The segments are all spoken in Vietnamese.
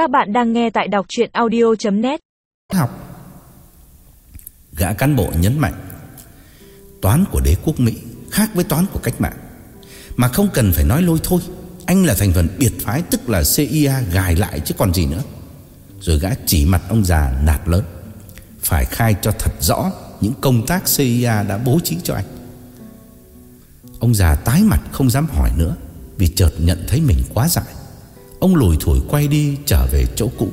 Các bạn đang nghe tại đọc chuyện audio.net Học. Gã cán bộ nhấn mạnh, Toán của đế quốc Mỹ khác với toán của cách mạng. Mà không cần phải nói lôi thôi, Anh là thành phần biệt phái tức là CIA gài lại chứ còn gì nữa. Rồi gã chỉ mặt ông già nạt lớn, Phải khai cho thật rõ những công tác CIA đã bố trí cho anh. Ông già tái mặt không dám hỏi nữa Vì chợt nhận thấy mình quá dại Ông lùi thủi quay đi trở về chỗ cũ.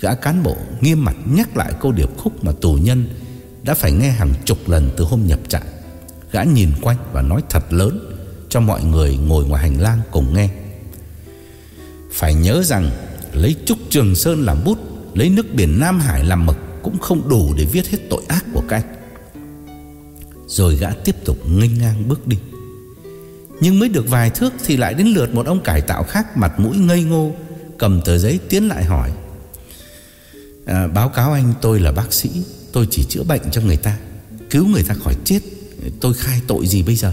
Gã cán bộ nghiêm mặt nhắc lại câu điệp khúc mà tù nhân Đã phải nghe hàng chục lần từ hôm nhập trại. Gã nhìn quanh và nói thật lớn Cho mọi người ngồi ngoài hành lang cùng nghe. Phải nhớ rằng, Lấy Trúc Trường Sơn làm bút, Lấy nước biển Nam Hải làm mực Cũng không đủ để viết hết tội ác của các anh. Rồi gã tiếp tục nghênh ngang bước đi nhưng mới được vài thước thì lại đến lượt một ông cải tạo khác mặt mũi ngây ngô Cầm tờ giấy tiến lại hỏi. À, Báo cáo anh tôi là bác sĩ Tôi chỉ chữa bệnh cho người ta Cứu người ta khỏi chết Tôi khai tội gì bây giờ?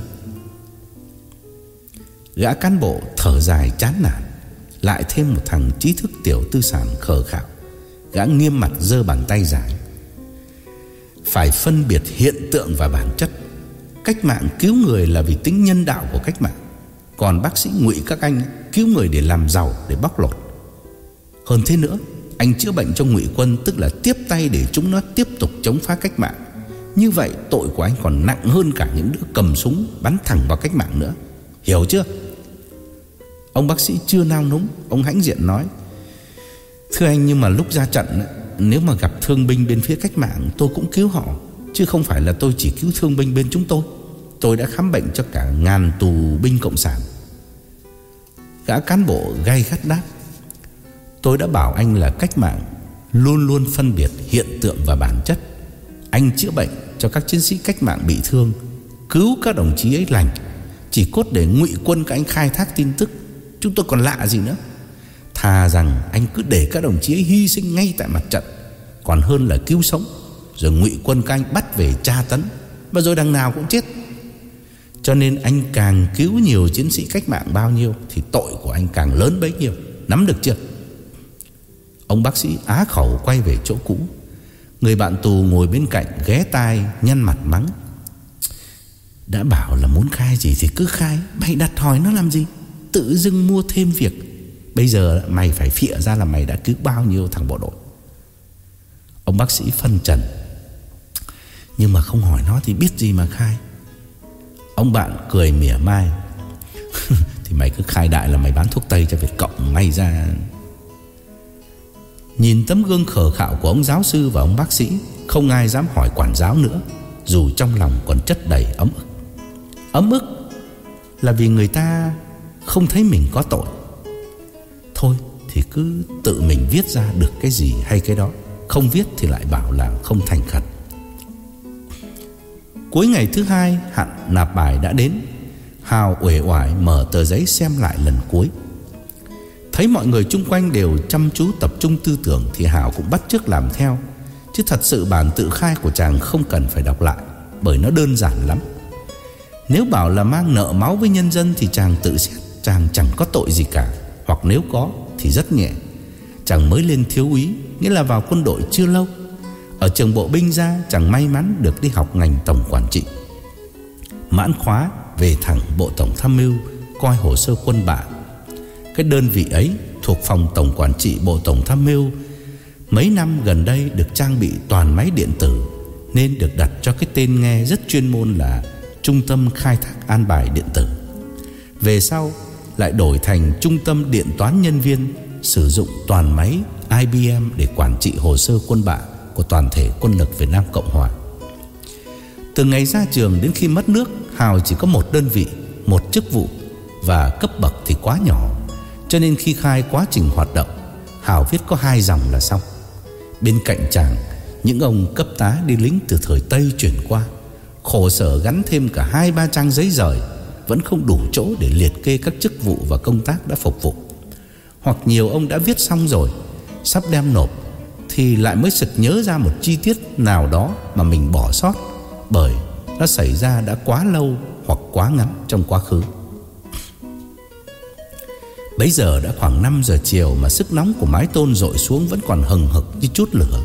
Gã cán bộ thở dài chán nản Lại thêm một thằng trí thức tiểu tư sản khờ khạo. Gã nghiêm mặt dơ bàn tay dài. Phải phân biệt hiện tượng và bản chất. Cách mạng cứu người là vì tính nhân đạo của cách mạng. Còn bác sĩ ngụy các anh Cứu người để làm giàu, Để bóc lột. Hơn thế nữa, Anh chữa bệnh cho ngụy quân Tức là tiếp tay để chúng nó tiếp tục chống phá cách mạng. Như vậy, tội của anh còn nặng hơn cả những đứa cầm súng Bắn thẳng vào cách mạng nữa. Hiểu chưa? Ông bác sĩ chưa nao núng, Ông hãnh diện nói, Thưa anh, nhưng mà lúc ra trận, Nếu mà gặp thương binh bên phía cách mạng, Tôi cũng cứu họ, Chứ không phải là tôi chỉ cứu thương binh bên chúng tôi. Tôi đã khám bệnh cho cả ngàn tù binh cộng sản. Gã cán bộ gay gắt đáp, Tôi đã bảo anh là cách mạng Luôn luôn phân biệt hiện tượng và bản chất. Anh chữa bệnh cho các chiến sĩ cách mạng bị thương, Cứu các đồng chí ấy lành. Chỉ cốt để ngụy quân các anh khai thác tin tức. Chúng tôi còn lạ gì nữa? Thà rằng anh cứ để các đồng chí ấy hy sinh ngay tại mặt trận, Còn hơn là cứu sống, Rồi ngụy quân các anh bắt về tra tấn. Và rồi đằng nào cũng chết cho nên anh càng cứu nhiều chiến sĩ cách mạng bao nhiêu Thì tội của anh càng lớn bấy nhiêu. Nắm được chưa? Ông bác sĩ á khẩu quay về chỗ cũ. Người bạn tù ngồi bên cạnh ghé tai, nhăn mặt mắng. Đã bảo là muốn khai gì thì cứ khai, Mày đặt hỏi nó làm gì? Tự dưng mua thêm việc. Bây giờ mày phải phịa ra là mày đã cứu bao nhiêu thằng bộ đội. Ông bác sĩ phân trần. Nhưng mà không hỏi nó thì biết gì mà khai. Ông bạn cười mỉa mai. Thì mày cứ khai đại là mày bán thuốc Tây cho Việt Cộng ngay ra. Nhìn tấm gương khờ khạo của ông giáo sư và ông bác sĩ, Không ai dám hỏi quản giáo nữa, Dù trong lòng còn chất đầy ấm ức. Ấm ức Là vì người ta không thấy mình có tội. Thôi thì cứ tự mình viết ra được cái gì hay cái đó, Không viết thì lại bảo là không thành khẩn Cuối ngày thứ hai hạn nạp bài đã đến. Hào uể oải mở tờ giấy xem lại lần cuối. Thấy mọi người chung quanh đều chăm chú tập trung tư tưởng Thì Hào cũng bắt chước làm theo. Chứ thật sự bản tự khai của chàng không cần phải đọc lại, Bởi nó đơn giản lắm. Nếu bảo là mang nợ máu với nhân dân Thì chàng tự xét, Chàng chẳng có tội gì cả. Hoặc nếu có thì rất nhẹ. Chàng mới lên thiếu úy, Nghĩa là vào quân đội chưa lâu ở trường bộ binh ra, chẳng may mắn được đi học ngành tổng quản trị. Mãn khóa, về thẳng bộ tổng tham mưu, Coi hồ sơ quân bạ. Cái đơn vị ấy thuộc phòng tổng quản trị bộ tổng tham mưu. Mấy năm gần đây được trang bị toàn máy điện tử, Nên được đặt cho cái tên nghe rất chuyên môn là Trung tâm khai thác an bài điện tử. Về sau, lại đổi thành Trung tâm điện toán nhân viên Sử dụng toàn máy IBM để quản trị hồ sơ quân bạ của toàn thể quân lực Việt Nam Cộng Hòa. Từ ngày ra trường đến khi mất nước, Hào chỉ có một đơn vị, một chức vụ và cấp bậc thì quá nhỏ. Cho nên khi khai quá trình hoạt động, Hào viết có hai dòng là xong. Bên cạnh chàng, những ông cấp tá đi lính từ thời Tây chuyển qua, khổ sở gắn thêm cả hai ba trang giấy rời, vẫn không đủ chỗ để liệt kê các chức vụ và công tác đã phục vụ. Hoặc nhiều ông đã viết xong rồi, sắp đem nộp thì lại mới sực nhớ ra một chi tiết nào đó mà mình bỏ sót, bởi nó xảy ra đã quá lâu hoặc quá ngắn trong quá khứ. Bấy giờ đã khoảng 5 giờ chiều Mà sức nóng của mái tôn dội xuống Vẫn còn hừng hực như chút lửa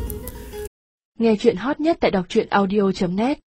Nghe chuyện hot nhất tại đọc audio.net